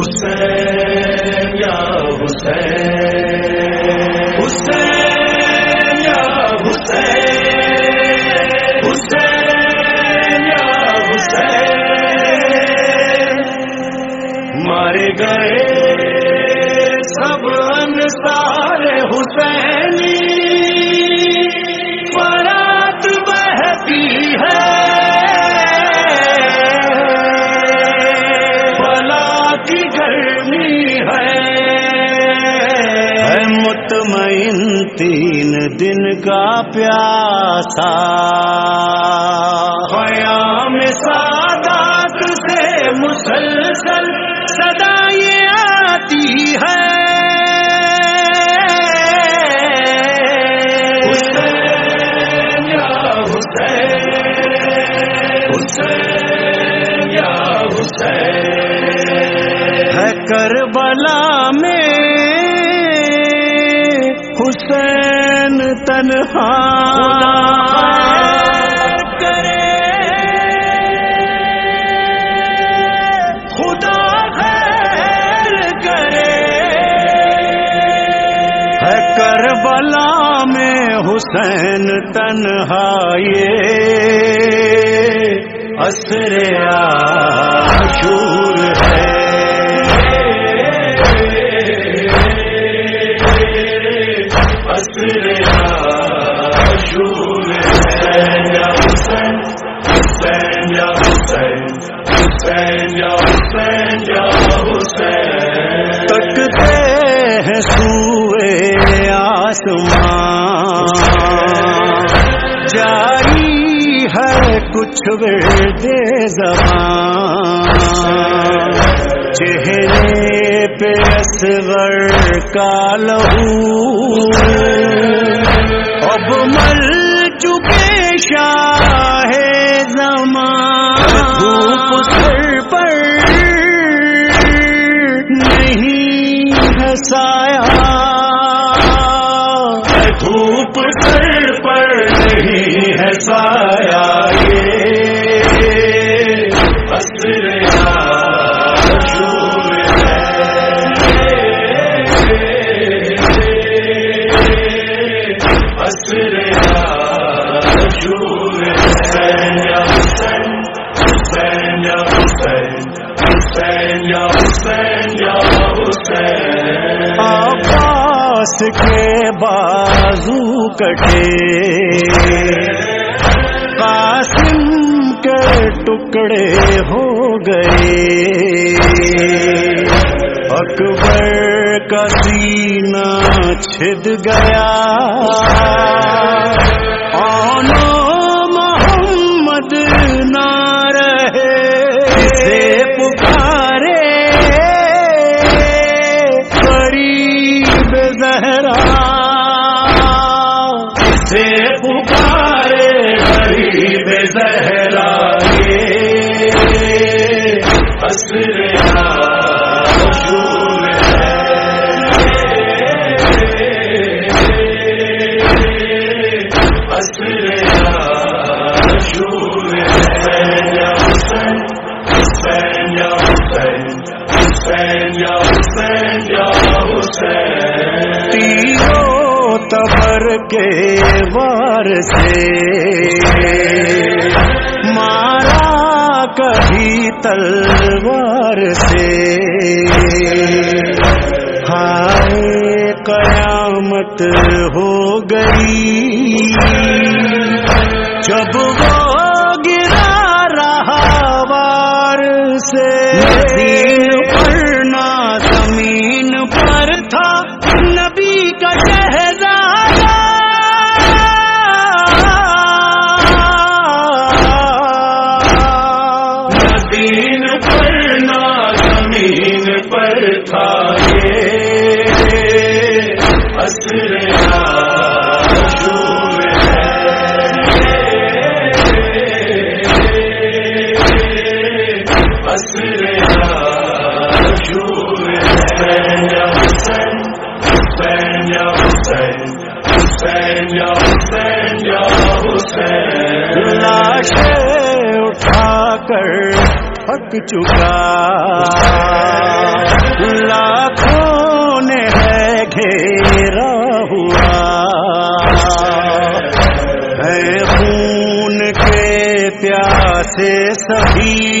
حسین یا حسین حسین یا حسین حسین یا حسین۔ مارے گئے سب انصار حسین۔ مطمئن تین دن کا پیاسا۔ قیام سادات سے مسلسل صدا یہ آتی ہے۔ حسین یا حسین۔ حسین یا حسین۔ ہے کربلا کربلا میں حسین تنہا یہ اثر عاشور ہے اصل عاشور حسین یا حسین حسین حسین حسین حسین ہے کچھ زبان چہرے پہ اصغر کا لہو۔ اب مل چکے شاہ زمان۔ دھوپ سر پر نہیں ہے آپاس کے بازو کٹے۔ قاسم کے ٹکڑے ہو گئے۔ اکبر کا سینہ چھد گیا۔ آنو حسین یا حسین یا حسین تیرو تبر کے وار سے مارا کبھی تلوار سے ہائے قیامت ہو گئی جب کا شہر کر پک چکا۔ لاکھوں نے ہے گھیرا ہوا۔ ہے خون کے پیاسے سبھی۔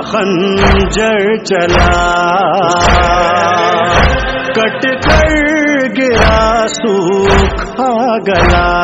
خنجر چلا۔ کٹ کر گیا سوکھا گلا۔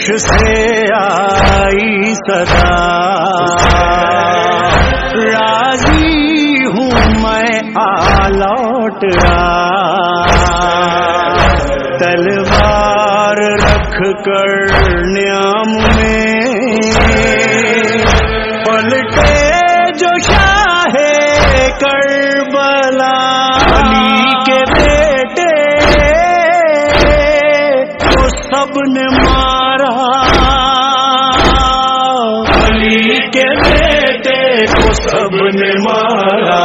عرش سے آئی صدا۔ راضی ہوں میں آ لوٹ تلوار رکھ کر کے بیٹے کو سب نے مارا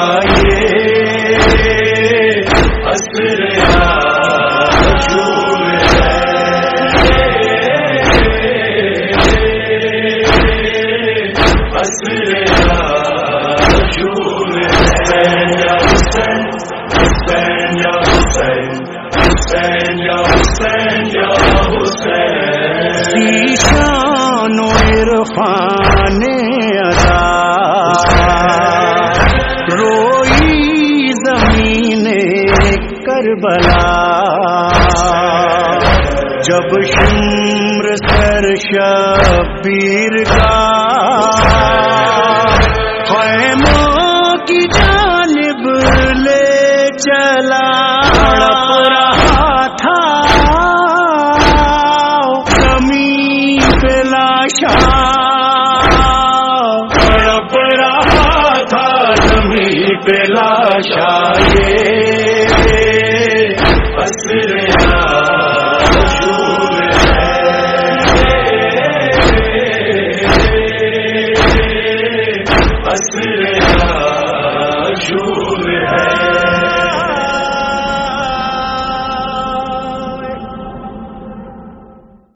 یہ۔ کربلا। جب شمر سر شبیر کا